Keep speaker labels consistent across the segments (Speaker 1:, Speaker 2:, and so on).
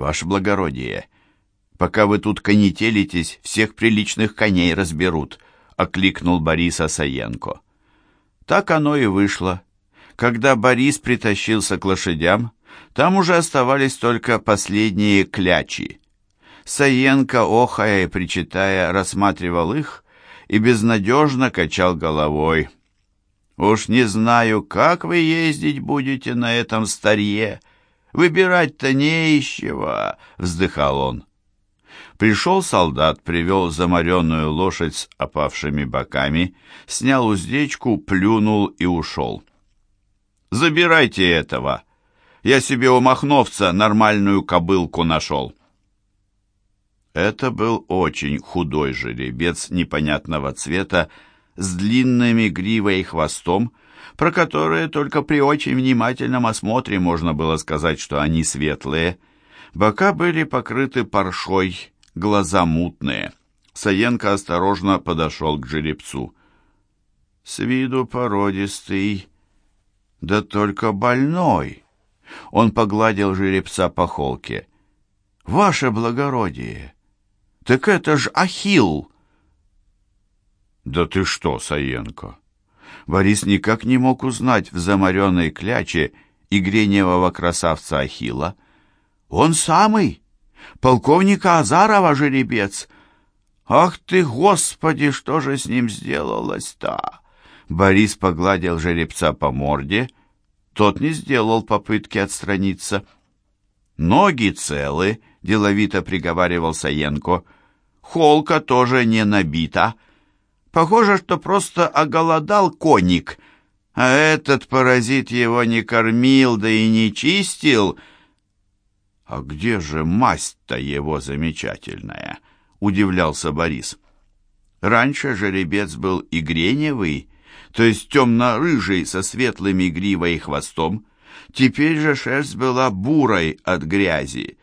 Speaker 1: «Ваше благородие, пока вы тут конетелитесь, всех приличных коней разберут», — окликнул Бориса Саенко. Так оно и вышло. Когда Борис притащился к лошадям, там уже оставались только последние клячи. Саенко, охая и причитая, рассматривал их и безнадежно качал головой. «Уж не знаю, как вы ездить будете на этом старье. Выбирать-то не из чего», — вздыхал он. Пришел солдат, привел замаренную лошадь с опавшими боками, снял уздечку, плюнул и ушел. «Забирайте этого!» Я себе у Махновца нормальную кобылку нашел». Это был очень худой жеребец непонятного цвета с длинными гривой и хвостом, про которые только при очень внимательном осмотре можно было сказать, что они светлые. Бока были покрыты паршой, глаза мутные. Саенко осторожно подошел к жеребцу. «С виду породистый, да только больной». Он погладил жеребца по холке. «Ваше благородие! Так это ж Ахилл!» «Да ты что, Саенко!» Борис никак не мог узнать в замаренной кляче игреневого красавца Ахилла. «Он самый! Полковника Азарова жеребец!» «Ах ты, Господи, что же с ним сделалось-то?» Борис погладил жеребца по морде тот не сделал попытки отстраниться. «Ноги целы», — деловито приговаривал Саенко. «Холка тоже не набита. Похоже, что просто оголодал коник, а этот паразит его не кормил, да и не чистил». «А где же масть-то его замечательная?» — удивлялся Борис. «Раньше жеребец был и греневый, то есть темно-рыжий со светлыми гривой и хвостом. Теперь же шерсть была бурой от грязи.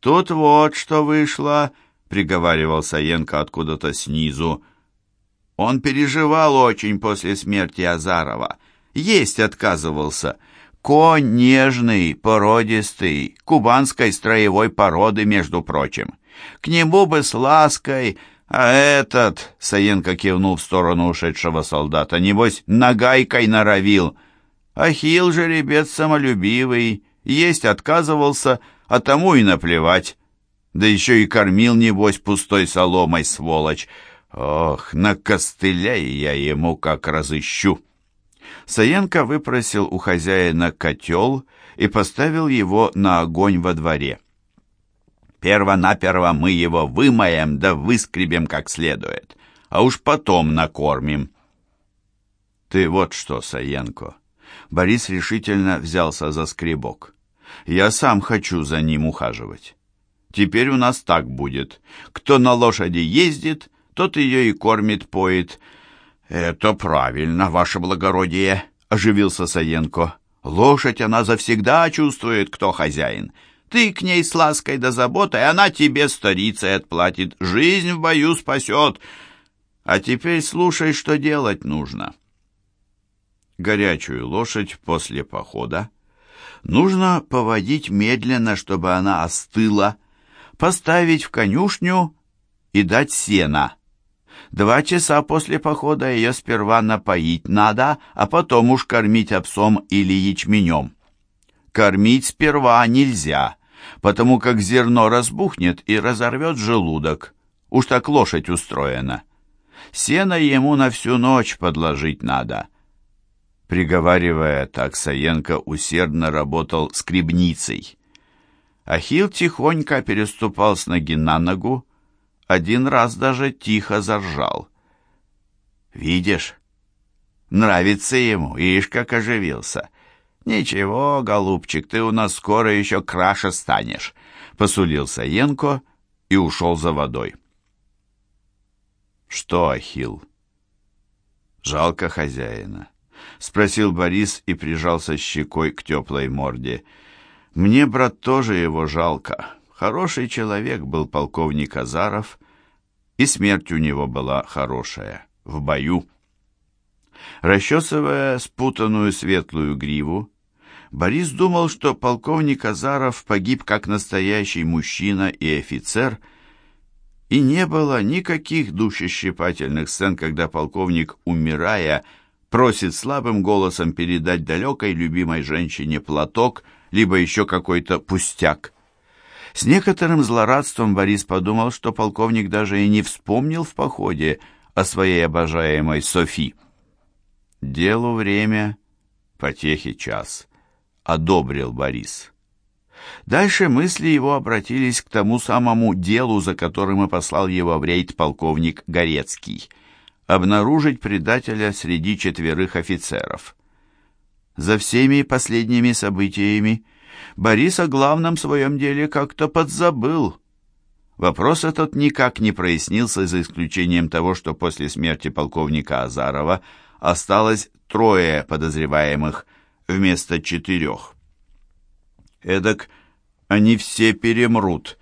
Speaker 1: «Тут вот что вышло», — приговаривал Саенко откуда-то снизу. Он переживал очень после смерти Азарова. Есть отказывался. Конь нежный, породистый, кубанской строевой породы, между прочим. К нему бы с лаской, «А этот...» — Саенко кивнул в сторону ушедшего солдата. «Небось, нагайкой норовил. Ахилл жеребец самолюбивый, есть отказывался, а тому и наплевать. Да еще и кормил, небось, пустой соломой, сволочь. Ох, накостыляй я ему как разыщу!» Саенко выпросил у хозяина котел и поставил его на огонь во дворе. Перво-наперво мы его вымоем да выскребем как следует, а уж потом накормим. Ты вот что, Саенко. Борис решительно взялся за скребок. Я сам хочу за ним ухаживать. Теперь у нас так будет. Кто на лошади ездит, тот ее и кормит, поет. Это правильно, ваше благородие, оживился Саенко. Лошадь она завсегда чувствует, кто хозяин. Ты к ней с лаской да заботой, она тебе старицей отплатит, жизнь в бою спасет. А теперь слушай, что делать нужно. Горячую лошадь после похода нужно поводить медленно, чтобы она остыла, поставить в конюшню и дать сена. Два часа после похода ее сперва напоить надо, а потом уж кормить овсом или ячменем. Кормить сперва нельзя, потому как зерно разбухнет и разорвет желудок. Уж так лошадь устроена. Сено ему на всю ночь подложить надо. Приговаривая так, Саенко усердно работал скребницей. Ахил тихонько переступал с ноги на ногу, один раз даже тихо заржал. «Видишь, нравится ему, ишь как оживился». «Ничего, голубчик, ты у нас скоро еще краше станешь», — посулил Саенко и ушел за водой. «Что, Ахилл?» «Жалко хозяина», — спросил Борис и прижался щекой к теплой морде. «Мне, брат, тоже его жалко. Хороший человек был полковник Азаров, и смерть у него была хорошая, в бою». Расчесывая спутанную светлую гриву, Борис думал, что полковник Азаров погиб как настоящий мужчина и офицер, и не было никаких душещипательных сцен, когда полковник, умирая, просит слабым голосом передать далекой любимой женщине платок, либо еще какой-то пустяк. С некоторым злорадством Борис подумал, что полковник даже и не вспомнил в походе о своей обожаемой Софи. Делу время, потехи час одобрил Борис. Дальше мысли его обратились к тому самому делу, за которым и послал его в рейд полковник Горецкий — обнаружить предателя среди четверых офицеров. За всеми последними событиями Борис о главном своем деле как-то подзабыл. Вопрос этот никак не прояснился, за исключением того, что после смерти полковника Азарова осталось трое подозреваемых – вместо четырех. Эдак они все перемрут,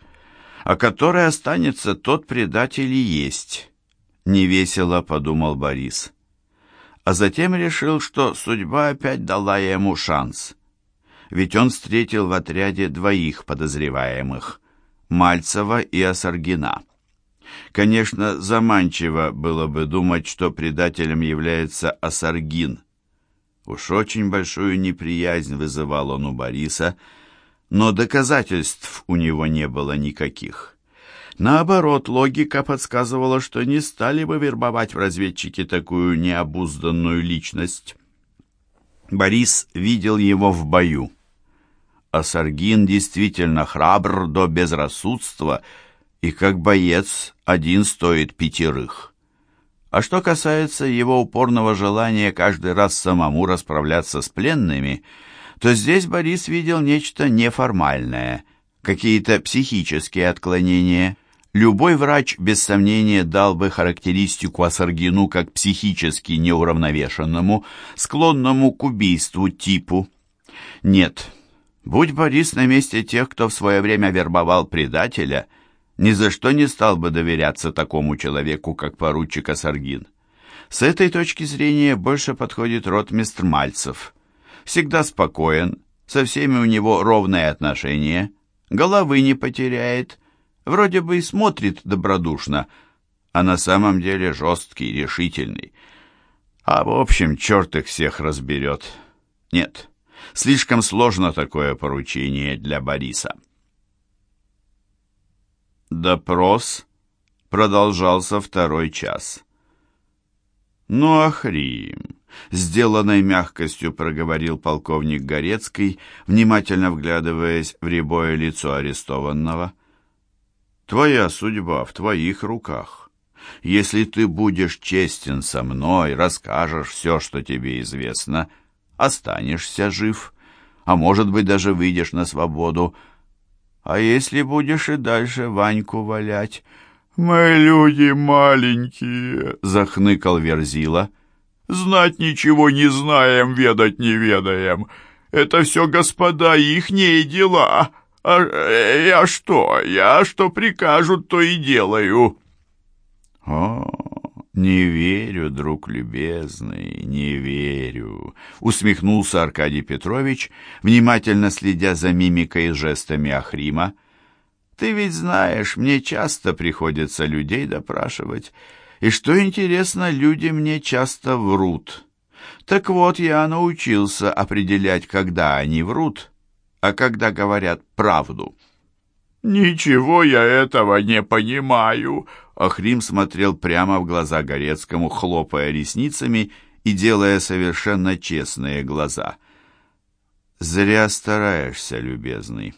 Speaker 1: а который останется, тот предатель и есть. Невесело подумал Борис. А затем решил, что судьба опять дала ему шанс. Ведь он встретил в отряде двоих подозреваемых — Мальцева и Осаргина. Конечно, заманчиво было бы думать, что предателем является Осаргин — Уж очень большую неприязнь вызывал он у Бориса, но доказательств у него не было никаких. Наоборот, логика подсказывала, что не стали бы вербовать в разведчике такую необузданную личность. Борис видел его в бою. А Саргин действительно храбр до безрассудства, и как боец один стоит пятерых. А что касается его упорного желания каждый раз самому расправляться с пленными, то здесь Борис видел нечто неформальное, какие-то психические отклонения. Любой врач, без сомнения, дал бы характеристику Асаргину как психически неуравновешенному, склонному к убийству типу. Нет, будь Борис на месте тех, кто в свое время вербовал предателя – ни за что не стал бы доверяться такому человеку, как поручик Асаргин. С этой точки зрения больше подходит ротмистр Мальцев. Всегда спокоен, со всеми у него ровные отношения, головы не потеряет, вроде бы и смотрит добродушно, а на самом деле жесткий, решительный. А в общем, черт их всех разберет. Нет, слишком сложно такое поручение для Бориса. Допрос продолжался второй час. «Ну, Ахрим!» — сделанной мягкостью проговорил полковник Горецкий, внимательно вглядываясь в рябое лицо арестованного. «Твоя судьба в твоих руках. Если ты будешь честен со мной, расскажешь все, что тебе известно, останешься жив, а может быть, даже выйдешь на свободу, а если будешь и дальше Ваньку валять? Мы люди маленькие, захныкал Верзила. Знать ничего не знаем, ведать не ведаем. Это все, господа, ихние дела. А я что? Я что прикажут, то и делаю. О, «Не верю, друг любезный, не верю», — усмехнулся Аркадий Петрович, внимательно следя за мимикой и жестами Ахрима. «Ты ведь знаешь, мне часто приходится людей допрашивать, и что интересно, люди мне часто врут. Так вот, я научился определять, когда они врут, а когда говорят правду». «Ничего я этого не понимаю», Ахрим смотрел прямо в глаза Горецкому, хлопая ресницами и делая совершенно честные глаза. «Зря стараешься, любезный.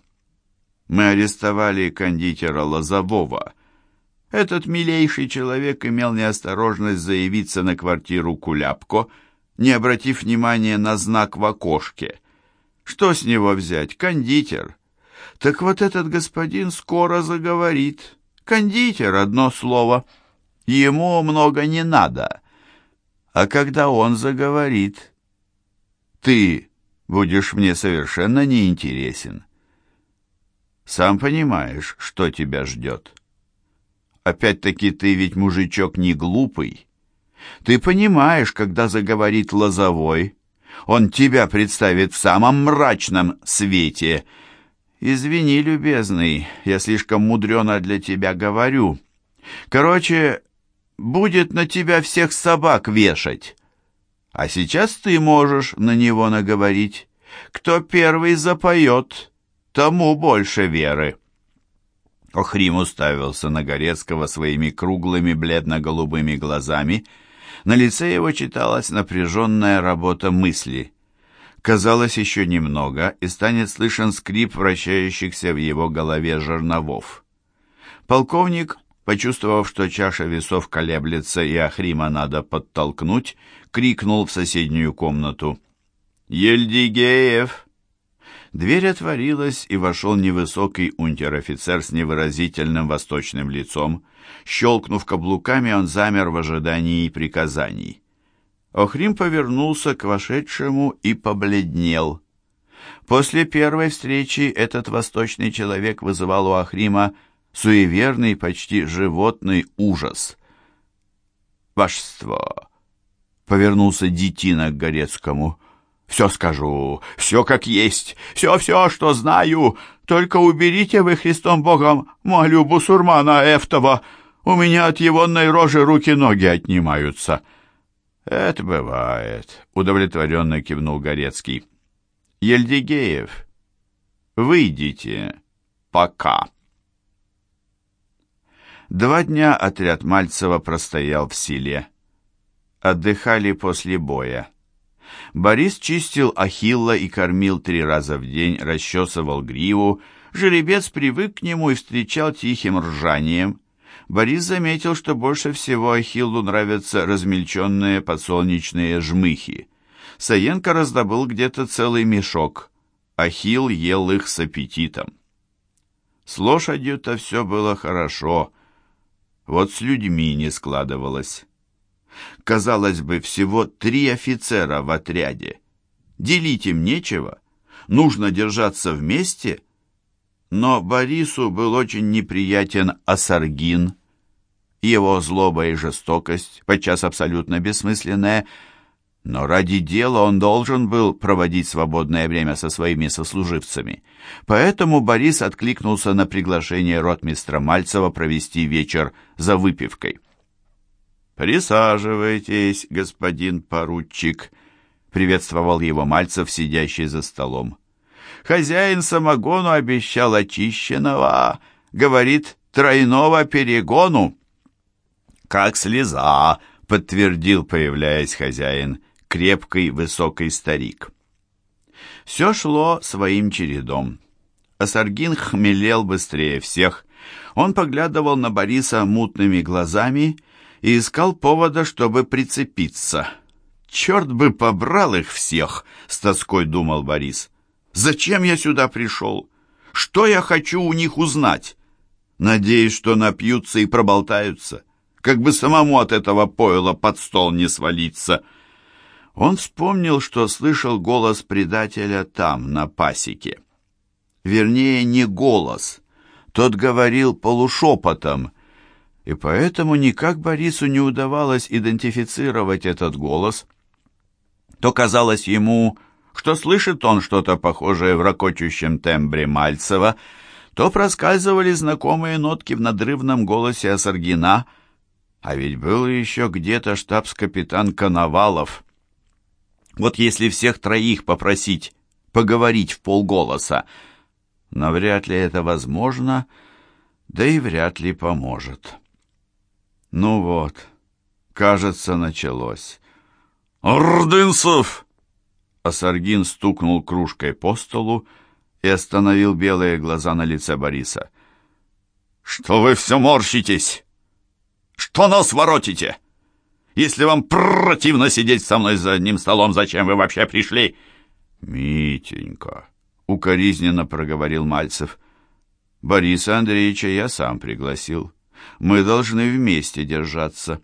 Speaker 1: Мы арестовали кондитера Лозового. Этот милейший человек имел неосторожность заявиться на квартиру Куляпко, не обратив внимания на знак в окошке. Что с него взять? Кондитер. Так вот этот господин скоро заговорит». Кондитер, одно слово. Ему много не надо. А когда он заговорит, ты будешь мне совершенно неинтересен. Сам понимаешь, что тебя ждет. Опять-таки ты ведь мужичок не глупый. Ты понимаешь, когда заговорит Лозовой, Он тебя представит в самом мрачном свете. Извини, любезный, я слишком мудрено для тебя говорю. Короче, будет на тебя всех собак вешать. А сейчас ты можешь на него наговорить. Кто первый запоет, тому больше веры. Охрим уставился на Горецкого своими круглыми бледно-голубыми глазами. На лице его читалась напряженная работа мысли. Казалось, еще немного, и станет слышен скрип вращающихся в его голове жерновов. Полковник, почувствовав, что чаша весов колеблется и Ахрима надо подтолкнуть, крикнул в соседнюю комнату. «Ельдигеев!» Дверь отворилась, и вошел невысокий унтер-офицер с невыразительным восточным лицом. Щелкнув каблуками, он замер в ожидании приказаний. Охрим повернулся к вошедшему и побледнел. После первой встречи этот восточный человек вызывал у Ахрима суеверный, почти животный ужас. «Вашество!» — повернулся Детина к Горецкому — все скажу, все как есть, все-все, что знаю. Только уберите вы Христом Богом, молю бусурмана Эфтова. У меня от егонной рожи руки-ноги отнимаются». «Это бывает», — удовлетворенно кивнул Горецкий. «Ельдигеев, выйдите. Пока». Два дня отряд Мальцева простоял в селе. Отдыхали после боя. Борис чистил ахилла и кормил три раза в день, расчесывал гриву. Жеребец привык к нему и встречал тихим ржанием. Борис заметил, что больше всего ахиллу нравятся размельченные подсолнечные жмыхи. Саенко раздобыл где-то целый мешок. Ахилл ел их с аппетитом. С лошадью-то все было хорошо, вот с людьми не складывалось. Казалось бы, всего три офицера в отряде. Делить им нечего, нужно держаться вместе. Но Борису был очень неприятен Асаргин. Его злоба и жестокость, подчас абсолютно бессмысленная, но ради дела он должен был проводить свободное время со своими сослуживцами. Поэтому Борис откликнулся на приглашение ротмистра Мальцева провести вечер за выпивкой. «Присаживайтесь, господин поручик», — приветствовал его Мальцев, сидящий за столом. «Хозяин самогону обещал очищенного, говорит, тройного перегону». «Как слеза», — подтвердил, появляясь хозяин, крепкий высокий старик. Все шло своим чередом. Асаргин хмелел быстрее всех. Он поглядывал на Бориса мутными глазами и искал повода, чтобы прицепиться. «Черт бы побрал их всех!» — с тоской думал Борис. «Зачем я сюда пришел? Что я хочу у них узнать? Надеюсь, что напьются и проболтаются, как бы самому от этого пойла под стол не свалиться». Он вспомнил, что слышал голос предателя там, на пасеке. Вернее, не голос. Тот говорил полушепотом — и поэтому никак Борису не удавалось идентифицировать этот голос. То казалось ему, что слышит он что-то похожее в ракочущем тембре Мальцева, то проскальзывали знакомые нотки в надрывном голосе Осаргина, а ведь был еще где-то штабс-капитан Коновалов. Вот если всех троих попросить поговорить в полголоса, но вряд ли это возможно, да и вряд ли поможет. Ну вот, кажется, началось. «Ордынцев!» Асаргин стукнул кружкой по столу и остановил белые глаза на лице Бориса. «Что вы все морщитесь? Что нас воротите? Если вам противно сидеть со мной за одним столом, зачем вы вообще пришли?» «Митенька», — укоризненно проговорил Мальцев, — «Бориса Андреевича я сам пригласил». Мы должны вместе держаться.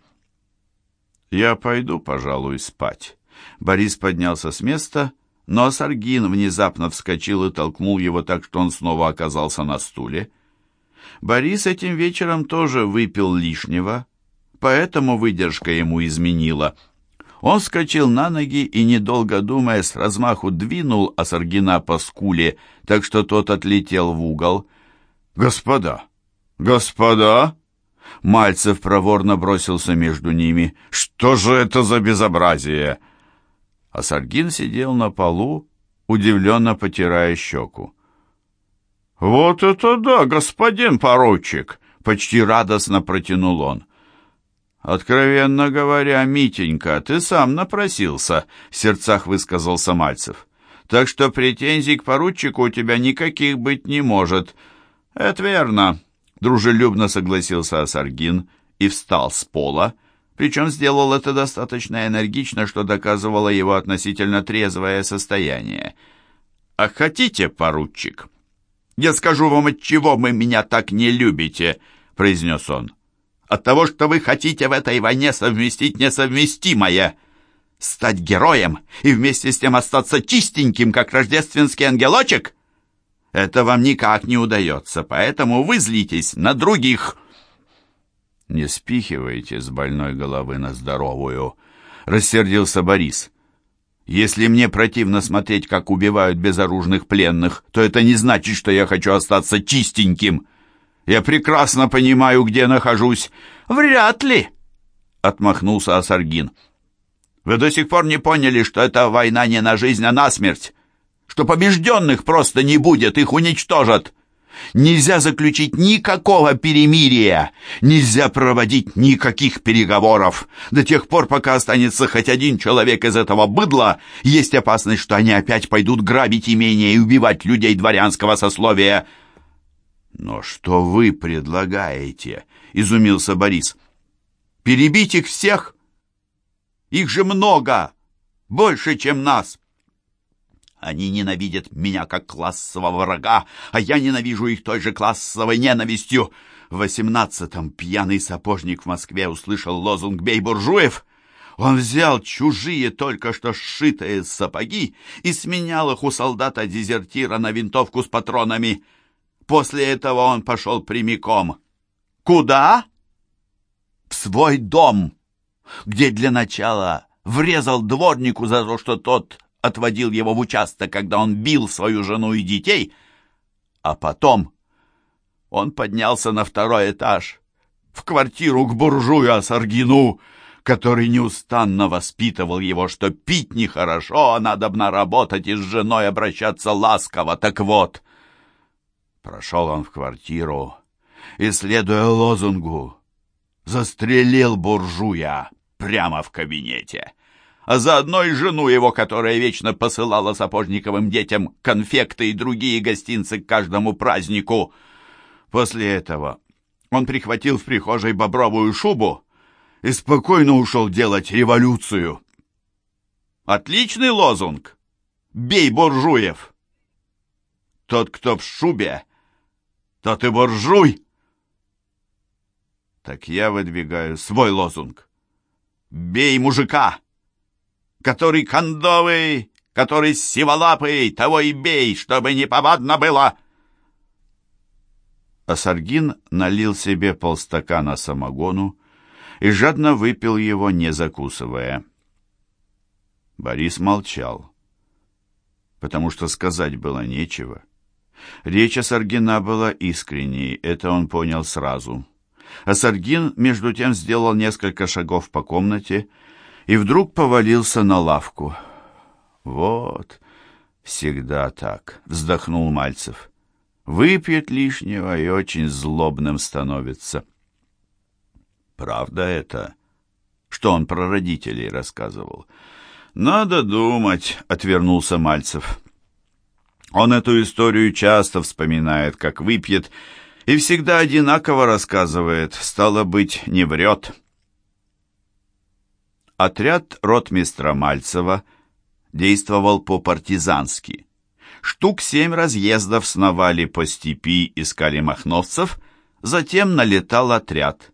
Speaker 1: Я пойду, пожалуй, спать. Борис поднялся с места, но Саргин внезапно вскочил и толкнул его так, что он снова оказался на стуле. Борис этим вечером тоже выпил лишнего, поэтому выдержка ему изменила. Он вскочил на ноги и, недолго думая, с размаху двинул Асаргина по скуле, так что тот отлетел в угол. «Господа! Господа!» Мальцев проворно бросился между ними. «Что же это за безобразие?» Асаргин сидел на полу, удивленно потирая щеку. «Вот это да, господин поручик!» — почти радостно протянул он. «Откровенно говоря, Митенька, ты сам напросился», — в сердцах высказался Мальцев. «Так что претензий к поручику у тебя никаких быть не может». «Это верно», — дружелюбно согласился Асаргин и встал с пола, причем сделал это достаточно энергично, что доказывало его относительно трезвое состояние. «А хотите, поручик?» «Я скажу вам, от чего вы меня так не любите», — произнес он от того, что вы хотите в этой войне совместить несовместимое. Стать героем и вместе с тем остаться чистеньким, как рождественский ангелочек? Это вам никак не удается, поэтому вы злитесь на других. Не спихивайте с больной головы на здоровую, рассердился Борис. Если мне противно смотреть, как убивают безоружных пленных, то это не значит, что я хочу остаться чистеньким. Я прекрасно понимаю, где нахожусь. Вряд ли, отмахнулся Асаргин. Вы до сих пор не поняли, что это война не на жизнь, а на смерть. Что побежденных просто не будет, их уничтожат. Нельзя заключить никакого перемирия, нельзя проводить никаких переговоров. До тех пор, пока останется хоть один человек из этого быдла, есть опасность, что они опять пойдут грабить имения и убивать людей дворянского сословия. «Но что вы предлагаете?» — изумился Борис. «Перебить их всех? Их же много! Больше, чем нас!» Они ненавидят меня как классового врага, а я ненавижу их той же классовой ненавистью. В восемнадцатом пьяный сапожник в Москве услышал лозунг «Бей буржуев!» Он взял чужие, только что сшитые сапоги и сменял их у солдата-дезертира на винтовку с патронами — После этого он пошел прямиком. Куда? В свой дом, где для начала врезал дворнику за то, что тот отводил его в участок, когда он бил свою жену и детей, а потом он поднялся на второй этаж, в квартиру к буржую Асаргину, который неустанно воспитывал его, что пить нехорошо, а надо бы наработать и с женой обращаться ласково. Так вот, Прошел он в квартиру и, следуя лозунгу, застрелил буржуя прямо в кабинете, а заодно и жену его, которая вечно посылала сапожниковым детям конфекты и другие гостинцы к каждому празднику. После этого он прихватил в прихожей бобровую шубу и спокойно ушел делать революцию. Отличный лозунг! «Бей буржуев!» Тот, кто в шубе, то ты буржуй. Так я выдвигаю свой лозунг. Бей мужика, который кондовый, который сиволапый, того и бей, чтобы не повадно было. Асаргин налил себе полстакана самогону и жадно выпил его, не закусывая. Борис молчал, потому что сказать было нечего. Речь Асаргина была искренней, это он понял сразу. Асаргин, между тем, сделал несколько шагов по комнате и вдруг повалился на лавку. «Вот, всегда так», — вздохнул Мальцев. «Выпьет лишнего и очень злобным становится». «Правда это?» Что он про родителей рассказывал? «Надо думать», — отвернулся Мальцев. Он эту историю часто вспоминает, как выпьет, и всегда одинаково рассказывает, стало быть, не врет. Отряд ротмистра Мальцева действовал по-партизански. Штук семь разъездов сновали по степи, искали махновцев, затем налетал отряд.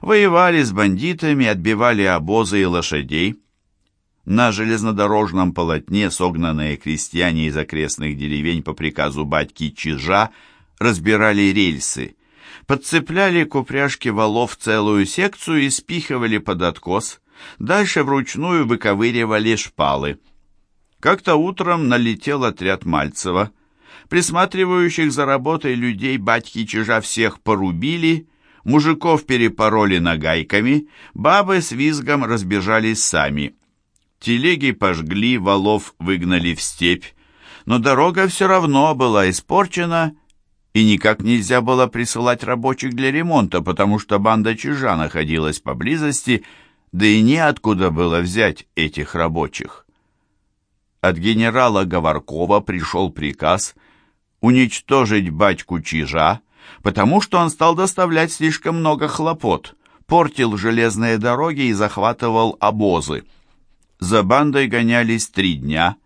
Speaker 1: Воевали с бандитами, отбивали обозы и лошадей, на железнодорожном полотне согнанные крестьяне из окрестных деревень по приказу батьки Чижа разбирали рельсы, подцепляли к упряжке валов целую секцию и спихивали под откос, Дальше вручную выковыривали шпалы. Как-то утром налетел отряд Мальцева. Присматривающих за работой людей батьки чижа всех порубили, мужиков перепороли нагайками, бабы с визгом разбежались сами. Телеги пожгли, валов выгнали в степь, но дорога все равно была испорчена, и никак нельзя было присылать рабочих для ремонта, потому что банда чижа находилась поблизости, да и неоткуда было взять этих рабочих. От генерала Говоркова пришел приказ уничтожить батьку чижа, потому что он стал доставлять слишком много хлопот, портил железные дороги и захватывал обозы. За бандой гонялись три дня.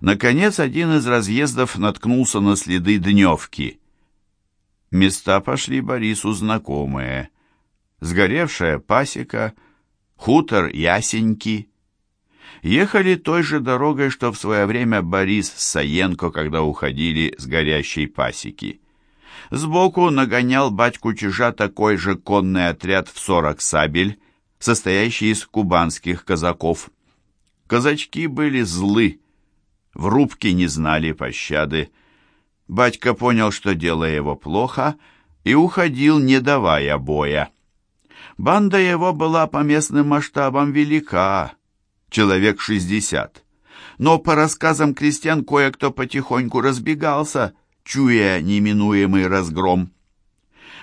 Speaker 1: Наконец, один из разъездов наткнулся на следы дневки. Места пошли Борису знакомые. Сгоревшая пасека, хутор Ясеньки. Ехали той же дорогой, что в свое время Борис с Саенко, когда уходили с горящей пасеки. Сбоку нагонял батьку чижа такой же конный отряд в сорок сабель, состоящий из кубанских казаков. Казачки были злы, в рубке не знали пощады. Батька понял, что дело его плохо, и уходил, не давая боя. Банда его была по местным масштабам велика, человек шестьдесят. Но по рассказам крестьян кое-кто потихоньку разбегался, чуя неминуемый разгром.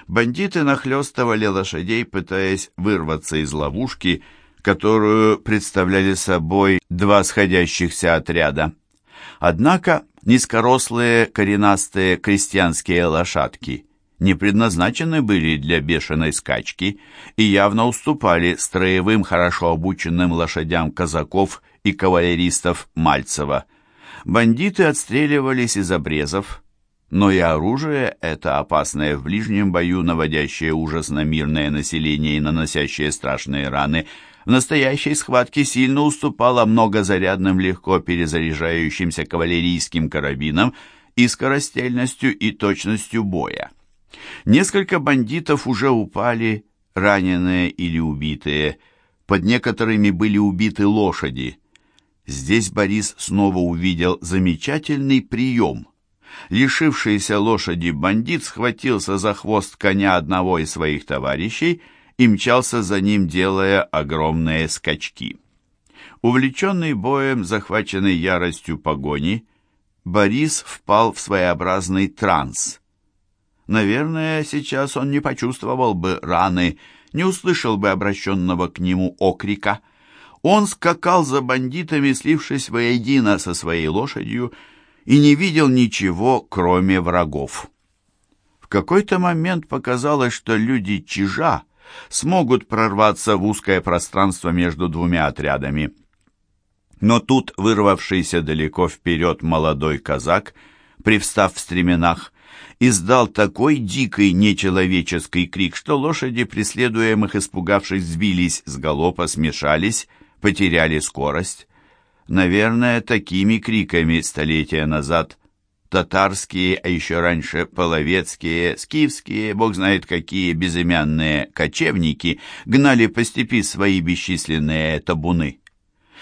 Speaker 1: Бандиты нахлестывали лошадей, пытаясь вырваться из ловушки, которую представляли собой два сходящихся отряда. Однако низкорослые коренастые крестьянские лошадки не предназначены были для бешеной скачки и явно уступали строевым хорошо обученным лошадям казаков и кавалеристов Мальцева. Бандиты отстреливались из обрезов, но и оружие это опасное в ближнем бою, наводящее ужас на мирное население и наносящее страшные раны – в настоящей схватке сильно уступала многозарядным легко перезаряжающимся кавалерийским карабинам и скоростельностью и точностью боя. Несколько бандитов уже упали, раненые или убитые. Под некоторыми были убиты лошади. Здесь Борис снова увидел замечательный прием. Лишившийся лошади бандит схватился за хвост коня одного из своих товарищей – и мчался за ним, делая огромные скачки. Увлеченный боем, захваченный яростью погони, Борис впал в своеобразный транс. Наверное, сейчас он не почувствовал бы раны, не услышал бы обращенного к нему окрика. Он скакал за бандитами, слившись воедино со своей лошадью, и не видел ничего, кроме врагов. В какой-то момент показалось, что люди чижа смогут прорваться в узкое пространство между двумя отрядами. Но тут вырвавшийся далеко вперед молодой казак, привстав в стременах, издал такой дикий нечеловеческий крик, что лошади, преследуемых испугавшись, сбились с галопа, смешались, потеряли скорость. Наверное, такими криками столетия назад татарские, а еще раньше половецкие, скифские, бог знает какие безымянные кочевники гнали по степи свои бесчисленные табуны.